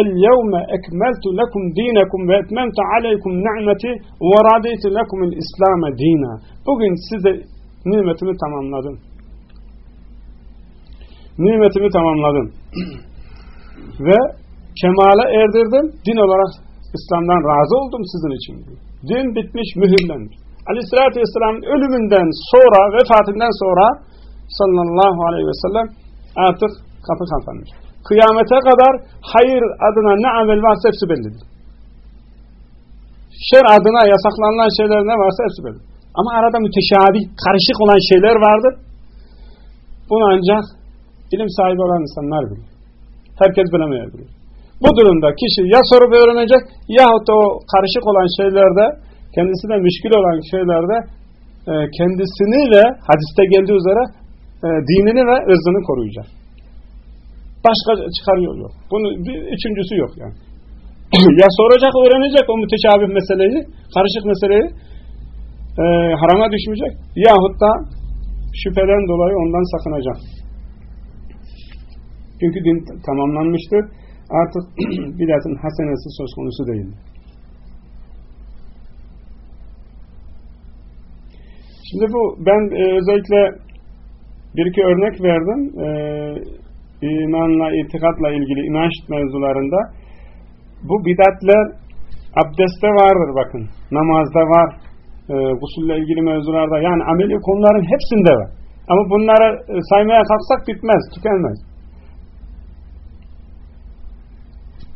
اليوم أكملت لكم دينكم وأتممت عليكم نعمتي ورضيت لكم الإسلام دينا. Bugün size nimetimi tamamladım. Nimetimi tamamladım. *clears throat* Ve kemale erdirdim. Din olarak İslam'dan razı oldum sizin için. Din bitmiş, mühürlenmiş. Aleyhissalatü Vesselam'ın ölümünden sonra, vefatından sonra sallallahu aleyhi ve sellem artık kapı kapanmış kıyamete kadar hayır adına ne amel varsa hepsi bellidir. Şer adına yasaklanılan şeyler ne varsa hepsi bellidir. Ama arada müteşabi, karışık olan şeyler vardır. Bunu ancak ilim sahibi olan insanlar bilir. Herkes bilemeyebilir. Bu durumda kişi ya sorup öğrenecek yahut da o karışık olan şeylerde kendisine müşkül olan şeylerde e, kendisiniyle hadiste geldiği üzere e, dinini ve ırzını koruyacak. Başka çıkar yol yok. Bunun bir üçüncüsü yok yani. *clears throat* ya soracak, öğrenecek o müteşabih meseleyi, karışık meseleyi e, harama düşmeyecek. Yahut da şüpheden dolayı ondan sakınacak. Çünkü din tamamlanmıştır. Artık *clears throat* bidatın hasenesi söz konusu değil. Şimdi bu ben e, özellikle bir iki örnek verdim. E, imanla, itikatla ilgili inanç mevzularında bu bidatler abdeste vardır bakın. Namazda var. E, gusulle ilgili mevzularda yani ameli konuların hepsinde var. Ama bunları e, saymaya kalksak bitmez, tükenmez.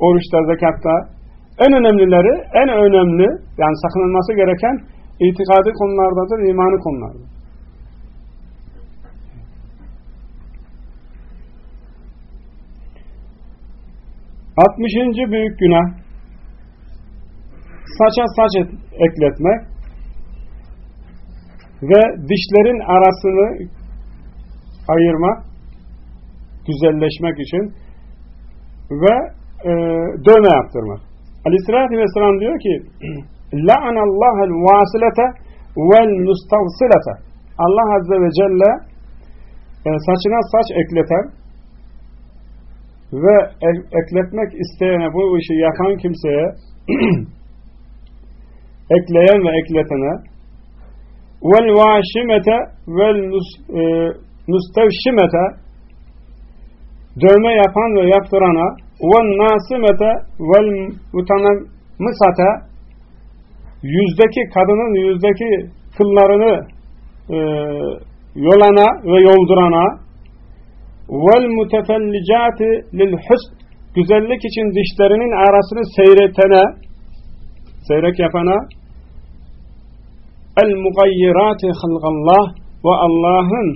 Oruçta, zekatta en önemlileri, en önemli yani sakınılması gereken itikadı konulardadır, imanı konulardadır. 60. büyük günah saça saç et, ekletmek ve dişlerin arasını ayırmak güzelleşmek için ve e, dövme yaptırmak. Aleyhisselatü Vesselam diyor ki لَعَنَ اللّٰهَ الْوَاسِلَةَ وَالْمُسْتَوْسِلَةَ Allah Azze ve Celle e, saçına saç ekleten ve ekletmek isteyene bu işi yapan kimseye *clears throat* ekleyen ve ekletene vel vaşimete vel müstevşimete dövme yapan ve yaptırana vel nasimete vel mutanammisate yüzdeki kadının yüzdeki kıllarını e, yolana ve yoldurana vel mutefellicati lil husn güzellik için dişlerinin arasını seyretene seyrek yapana el mugayyirati halgallah ve Allah'ın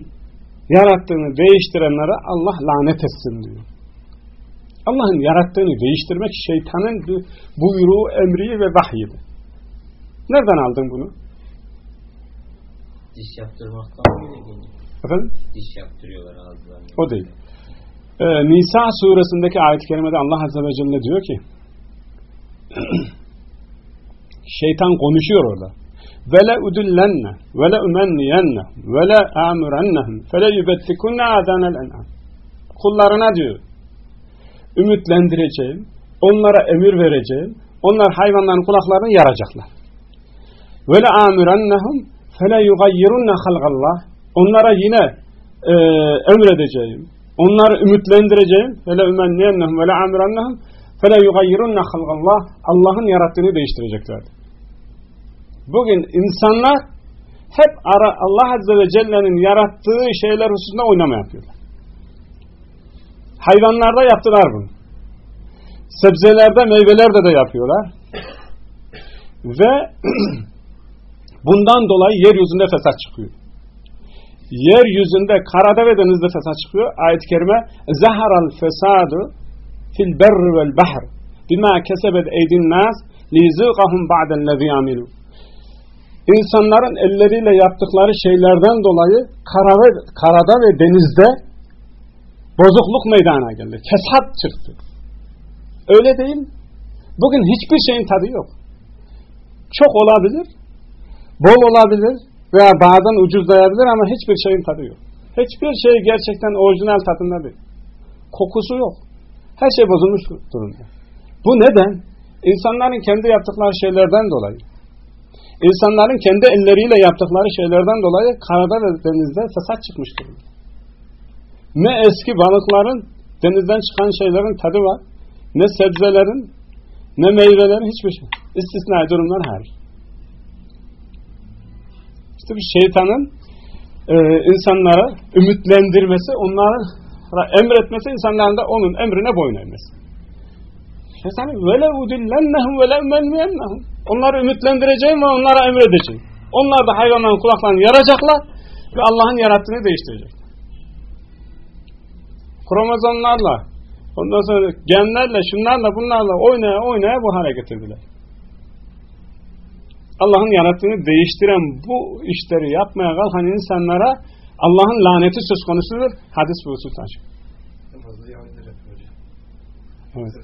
yarattığını değiştirenlere Allah lanet etsin diyor. Allah'ın yarattığını değiştirmek şeytanın buyruğu, emri ve vahyidir. Nereden aldın bunu? Diş yaptırmaktan mı Efendim? Diş yaptırıyorlar ağızlarına. O değil. Ee, Nisa suresindeki ayet-i kerimede Allah Azze ve Celle diyor ki *clears throat* şeytan konuşuyor orada. Vele udillenne vele umenniyenne vele amurennehum fele yubettikunne adanel en'am kullarına diyor ümitlendireceğim onlara emir vereceğim onlar hayvanların kulaklarını yaracaklar vele amurennehum fele yugayyirunne halgallah onlara yine e, emredeceğim onları ümitlendireceğim vele umenniyennehum vele amurennehum fele yugayyirunne halgallah Allah'ın yarattığını değiştirecekler Bugün insanlar hep ara Allah Azze ve Celle'nin yarattığı şeyler hususunda oynama yapıyorlar. Hayvanlarda yaptılar bunu. Sebzelerde, meyvelerde de yapıyorlar. Ve *clears throat* bundan dolayı yeryüzünde fesat çıkıyor. Yeryüzünde, karada ve denizde fesat çıkıyor. Ayet-i kerime Zaharal fesadu fil berri vel bahr bima kesebet eydin nas lizuqahum ba'dellezi amilu insanların elleriyle yaptıkları şeylerden dolayı kara ve, karada ve denizde bozukluk meydana geldi. Kesat çıktı. Öyle değil Bugün hiçbir şeyin tadı yok. Çok olabilir, bol olabilir veya bazen ucuzlayabilir ama hiçbir şeyin tadı yok. Hiçbir şey gerçekten orijinal tadında değil. Kokusu yok. Her şey bozulmuş durumda. Bu neden? İnsanların kendi yaptıkları şeylerden dolayı. İnsanların kendi elleriyle yaptıkları şeylerden dolayı karada ve denizde fesat çıkmıştır. Ne eski balıkların denizden çıkan şeylerin tadı var, ne sebzelerin, ne meyvelerin hiçbir şey. İstisnai durumlar hariç. Bir şeytanın e, insanlara ümitlendirmesi, onlara emretmesi, insanların da onun emrine boyun eğmesi. Şeytanı vele udillennehum vele menniyennehum Onları ümitlendireceğim ve onlara emredeceğim. Onlar da hayvanların kulaklarını yaracaklar ve Allah'ın yarattığını değiştirecek. Kromozomlarla, ondan sonra genlerle, şunlarla, bunlarla oynaya oynaya bu hale getirdiler. Allah'ın yarattığını değiştiren bu işleri yapmaya kalkan insanlara Allah'ın laneti söz konusudur. Hadis bu husus açık. Evet.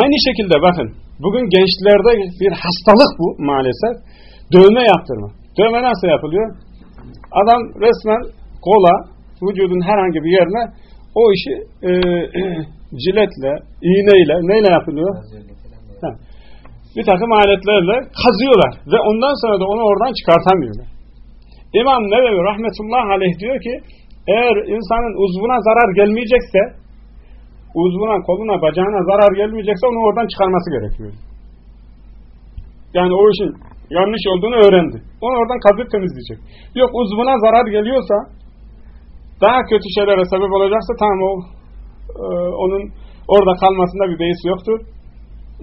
Aynı şekilde bakın Bugün gençlerde bir hastalık bu maalesef. Dövme yaptırma. Dövme nasıl yapılıyor? Adam resmen kola, vücudun herhangi bir yerine o işi e, *clears throat* ciletle, iğneyle, neyle yapılıyor? Bir takım aletlerle kazıyorlar. Ve ondan sonra da onu oradan çıkartamıyorlar. İmam Nevevi rahmetullah aleyh diyor ki eğer insanın uzvuna zarar gelmeyecekse uzvuna, koluna, bacağına zarar gelmeyecekse onu oradan çıkarması gerekiyor. Yani o işin yanlış olduğunu öğrendi. Onu oradan kazıp temizleyecek. Yok uzvuna zarar geliyorsa daha kötü şeylere sebep olacaksa tamam o e, onun orada kalmasında bir beis yoktur.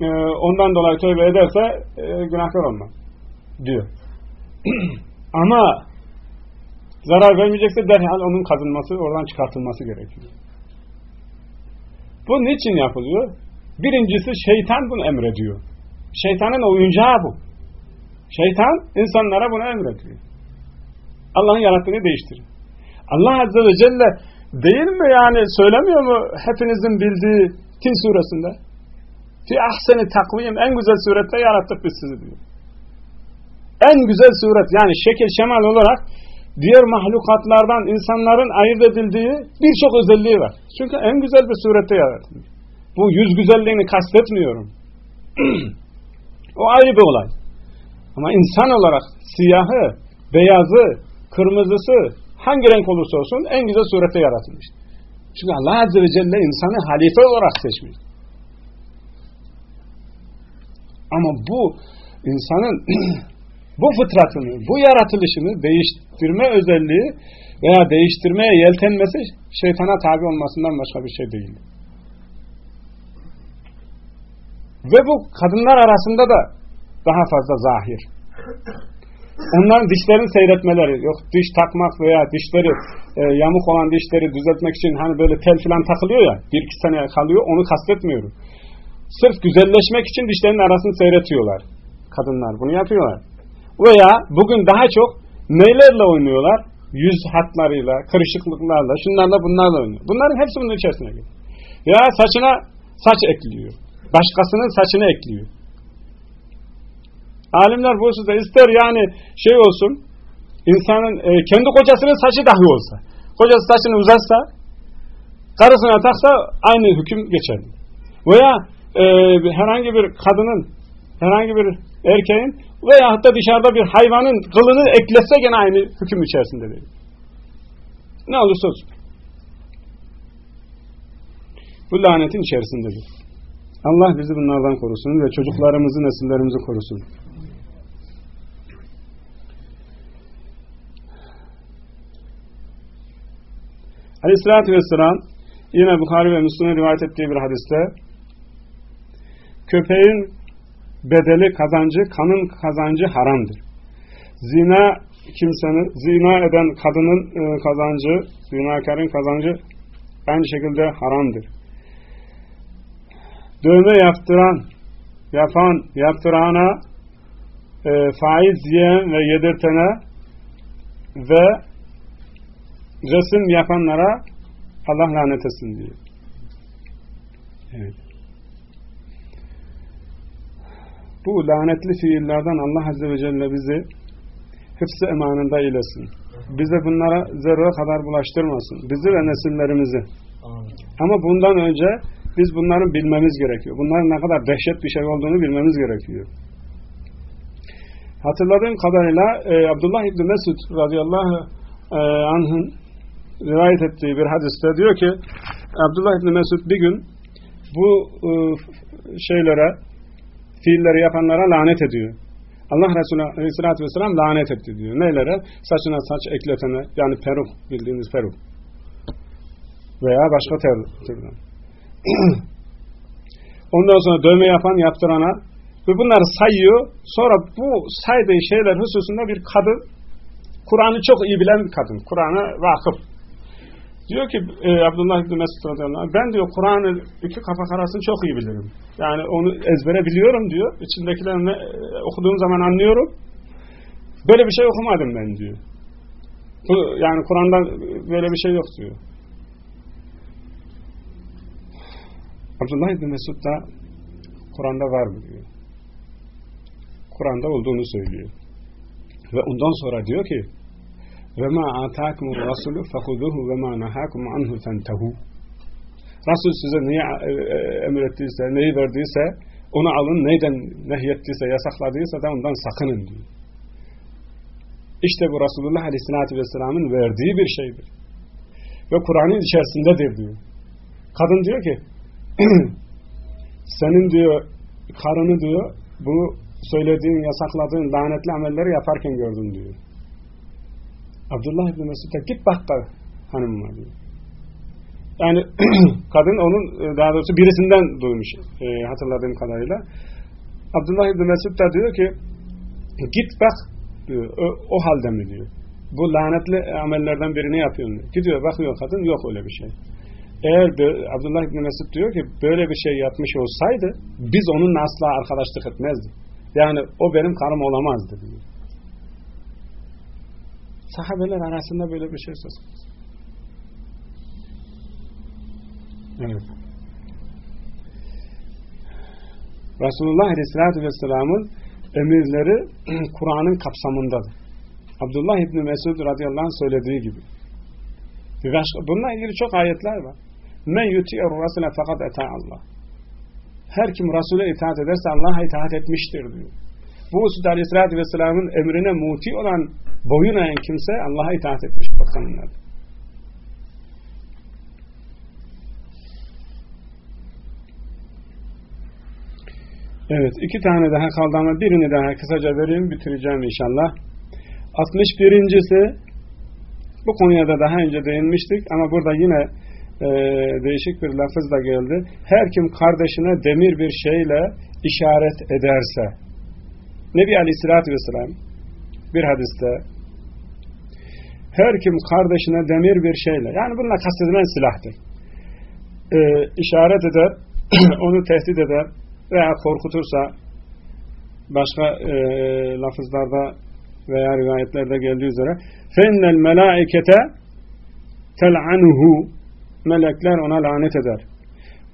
E, ondan dolayı tövbe ederse e, günahkar olmaz diyor. *clears throat* Ama zarar vermeyecekse derhal onun kazınması, oradan çıkartılması gerekiyor. Bu niçin yapılıyor? Birincisi şeytan bunu emrediyor. Şeytanın oyuncağı bu. Şeytan insanlara bunu emrediyor. Allah'ın yarattığını değiştirir. Allah Azze ve Celle değil mi yani söylemiyor mu hepinizin bildiği Tin suresinde? Fi ahseni takvim en güzel surette yarattık biz sizi diyor. En güzel suret yani şekil şemal olarak diğer mahlukatlardan insanların ayırt edildiği birçok özelliği var. Çünkü en güzel bir surette yaratılmış. Bu yüz güzelliğini kastetmiyorum. *clears throat* o ayrı bir olay. Ama insan olarak siyahı, beyazı, kırmızısı hangi renk olursa olsun en güzel surette yaratılmış. Çünkü Allah Azze ve Celle insanı halife olarak seçmiş. Ama bu insanın *clears throat* bu fıtratını, bu yaratılışını değiştirme özelliği veya değiştirmeye yeltenmesi şeytana tabi olmasından başka bir şey değil. Ve bu kadınlar arasında da daha fazla zahir. Onların dişlerini seyretmeleri, yok diş takmak veya dişleri e, yamuk olan dişleri düzeltmek için hani böyle tel filan takılıyor ya, bir iki sene kalıyor, onu kastetmiyorum. Sırf güzelleşmek için dişlerin arasını seyretiyorlar. Kadınlar bunu yapıyorlar. Veya bugün daha çok neylerle oynuyorlar? Yüz hatlarıyla, kırışıklıklarla, şunlarla bunlarla oynuyor. Bunların hepsi bunun içerisine giriyor. Ya saçına saç ekliyor. Başkasının saçını ekliyor. Alimler bu hususta ister yani şey olsun, insanın e, kendi kocasının saçı dahi olsa, kocası saçını uzatsa, karısına taksa aynı hüküm geçer. Veya e, herhangi bir kadının, herhangi bir erkeğin veya hatta dışarıda bir hayvanın kılını eklese gene aynı hüküm içerisinde değil. Ne olursa olsun. Bu lanetin içerisindedir. Allah bizi bunlardan korusun ve çocuklarımızı, nesillerimizi korusun. Aleyhissalatü vesselam yine Bukhari ve Müslüm'ün rivayet ettiği bir hadiste köpeğin bedeli kazancı, kanın kazancı haramdır. Zina kimsenin, zina eden kadının e, kazancı, zinakarın kazancı aynı şekilde haramdır. Dövme yaptıran, yapan, yaptırana, e, faiz yiyen ve yedirtene ve resim yapanlara Allah lanet etsin diyor. Evet. Bu lanetli fiillerden Allah Azze ve Celle bizi hıfzı emanında eylesin. Bize bunlara zerre kadar bulaştırmasın. Bizi ve nesillerimizi. Ama bundan önce biz bunların bilmemiz gerekiyor. Bunların ne kadar dehşet bir şey olduğunu bilmemiz gerekiyor. Hatırladığım kadarıyla e, Abdullah İbni Mesud radıyallahu e, anh'ın rivayet ettiği bir hadiste diyor ki Abdullah İbni Mesud bir gün bu e, şeylere fiilleri yapanlara lanet ediyor. Allah Resulü Aleyhisselatü Vesselam lanet etti diyor. Neylere? Saçına saç ekletene yani peruk bildiğiniz peruk veya başka türden. *clears throat* Ondan sonra dövme yapan yaptırana ve bunları sayıyor. Sonra bu saydığı şeyler hususunda bir kadın Kur'an'ı çok iyi bilen bir kadın. Kur'an'a vakıf. Diyor ki e, Abdullah İbni Mesud ben diyor Kur'an'ı iki kapak arasını çok iyi bilirim. Yani onu ezbere biliyorum diyor. İçindekilerini e, okuduğum zaman anlıyorum. Böyle bir şey okumadım ben diyor. Yani Kur'an'da böyle bir şey yok diyor. Abdullah İbni Mesud da Kur'an'da var mı diyor. Kur'an'da olduğunu söylüyor. Ve ondan sonra diyor ki ve ma atakumur rasulü fekuduhu ve ma nahakum anhu fentehu Resul size neyi e, e, emrettiyse, neyi verdiyse onu alın, neyden nehyettiyse, yasakladıysa da ondan sakının diyor. İşte bu Resulullah Aleyhisselatü Vesselam'ın verdiği bir şeydir. Ve Kur'an'ın içerisindedir diyor. Kadın diyor ki *clears throat* senin diyor karını diyor bu söylediğin, yasakladığın lanetli amelleri yaparken gördüm diyor. Abdullah İbni Mesud da git bak da hanımıma diyor. Yani *clears throat* kadın onun e, daha doğrusu birisinden duymuş e, hatırladığım kadarıyla. Abdullah İbni Mesud da diyor ki git bak diyor, o, o halde mi diyor. Bu lanetli amellerden birini yapıyorsun diyor. Gidiyor bakıyor kadın yok öyle bir şey. Eğer Abdullah İbni Mesud diyor ki böyle bir şey yapmış olsaydı biz onunla asla arkadaşlık etmezdik. Yani o benim karım olamazdı diyor. Sahabeler arasında böyle bir şey söz konusu. Evet. Resulullah Aleyhisselatü Vesselam'ın emirleri *clears throat* Kur'an'ın kapsamındadır. Abdullah İbni Mesud radıyallahu anh söylediği gibi. Başka, bununla ilgili çok ayetler var. Men yuti'ir rasule fakat Allah. Her kim Resul'e itaat ederse Allah'a itaat etmiştir diyor. Bu hususda Aleyhisselatü Vesselam'ın emrine muti olan boyun eğen kimse Allah'a itaat etmiş kapsamındadır. Evet, iki tane daha kaldı ama birini daha kısaca vereyim, bitireceğim inşallah. 61.si bu konuya da daha önce değinmiştik ama burada yine e, değişik bir lafız da geldi. Her kim kardeşine demir bir şeyle işaret ederse Nebi Aleyhisselatü Vesselam bir hadiste her kim kardeşine demir bir şeyle yani bununla kastedilen silahtır. E, işaret eder, *clears throat* onu tehdit eder veya korkutursa başka e, lafızlarda veya rivayetlerde geldiği üzere fennel melaikete tel'anuhu melekler ona lanet eder.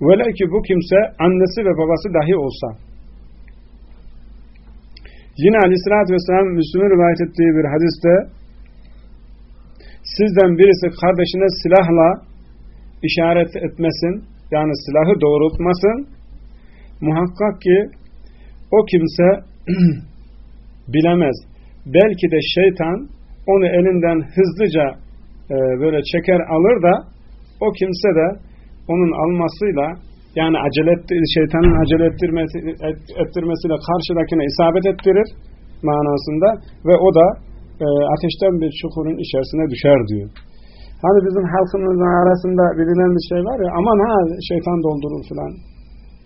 Vele ki bu kimse annesi ve babası dahi olsa yine aleyhissalatü vesselam Müslüm'ün rivayet ettiği bir hadiste sizden birisi kardeşine silahla işaret etmesin yani silahı doğrultmasın muhakkak ki o kimse *clears throat* bilemez. Belki de şeytan onu elinden hızlıca e, böyle çeker alır da o kimse de onun almasıyla yani acele etti, şeytanın acele ettirmesi, et, ettirmesiyle karşıdakine isabet ettirir manasında ve o da e, ateşten bir çukurun içerisine düşer diyor. Hani bizim halkımızın arasında bilinen bir şey var ya aman ha şeytan doldurur filan.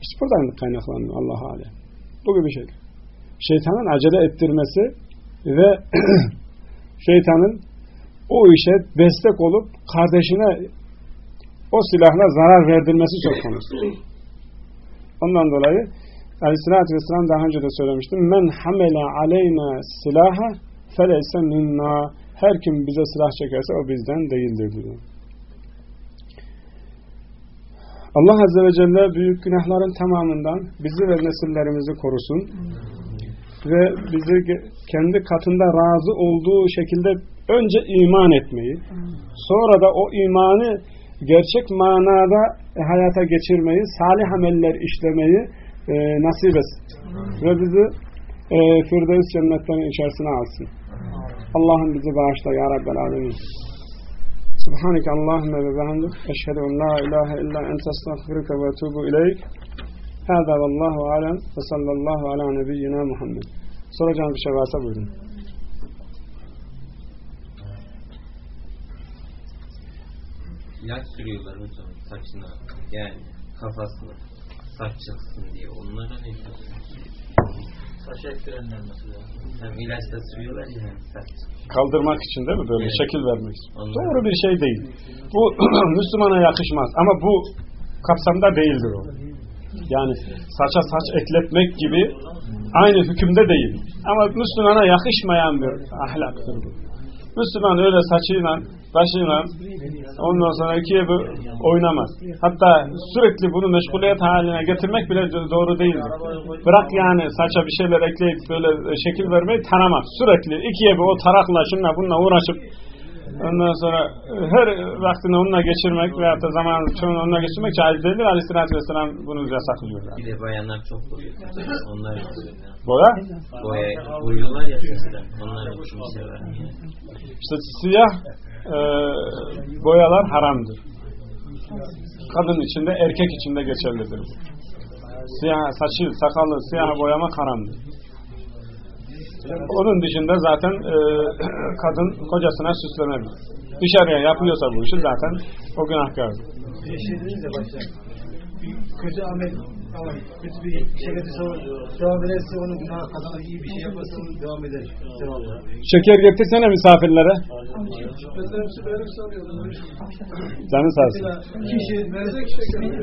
İşte buradan kaynaklanıyor Allah alem. Bu gibi şey. Şeytanın acele ettirmesi ve *clears throat* şeytanın o işe destek olup kardeşine o silahla zarar verdirmesi çok konusu. Ondan dolayı Aleyhisselatü Vesselam daha önce de söylemiştim. Men hamele aleyna silaha feleyse minna her kim bize silah çekerse o bizden değildir diyor. Allah Azze ve Celle büyük günahların tamamından bizi ve nesillerimizi korusun. Ve bizi kendi katında razı olduğu şekilde önce iman etmeyi, sonra da o imanı gerçek manada hayata geçirmeyi, salih ameller işlemeyi e, nasip etsin. Ve bizi e, Firdevs cennetlerin içerisine alsın. Allah'ım bizi bağışla ya Rabbel Alemin. Subhaneke Allahümme ve bihamdik. Eşhedü en la ilahe illa ente estağfiruke ve etubu ileyk. Hâzâ vallahu alem ve sallallahu ala nebiyyina Muhammed. Soracağınız bir şey varsa buyurun. İlaç sürüyorlar hocam saçına yani kafasına saç çıksın diye. Onlara ne diyorsunuz? Saç ektirenler mesela. Hem ilaçta sürüyorlar ya saç. Kaldırmak için değil mi? Böyle Evet. şekil vermek için. Anladım. Doğru bir şey değil. Bu *clears throat* Müslümana yakışmaz. Ama bu kapsamda değildir o. Yani saça saç ekletmek gibi aynı hükümde değil. Ama Müslümana yakışmayan bir ahlaktır bu. Müslüman öyle saçıyla, başıyla ondan sonra ikiye oynamaz. Hatta sürekli bunu meşguliyet haline getirmek bile doğru değildir. Bırak yani saça bir şeyler ekleyip böyle şekil vermeyi taramak. Sürekli ikiye bir o tarakla şunla bununla uğraşıp ondan sonra her vaktini onunla geçirmek veyahut da zaman çoğunu onunla geçirmek caiz değildir. Aleyhisselatü Vesselam bunu yasaklıyor. Yani. Bir de bayanlar çok boyuyor. Onlar. Boya Boya, boyuyorlar ya mesela. Onlar için bir şey işte siyah e, boyalar haramdır. Kadın içinde erkek içinde geçerlidir. Siyah saçı, sakalı, siyah boyamak haramdır. Onun dışında zaten e, *clears throat* kadın kocasına süslemeli. Dışarıya yapıyorsa bu işi zaten o günahkar. Bir şey dediniz ya. Bir kötü amel ama kötü bir şekilde devam ederse onun günahı kazanır iyi bir şey yaparsa onu devam eder. Şeker getirsene misafirlere. Canı sağ olsun. Kişi şeker.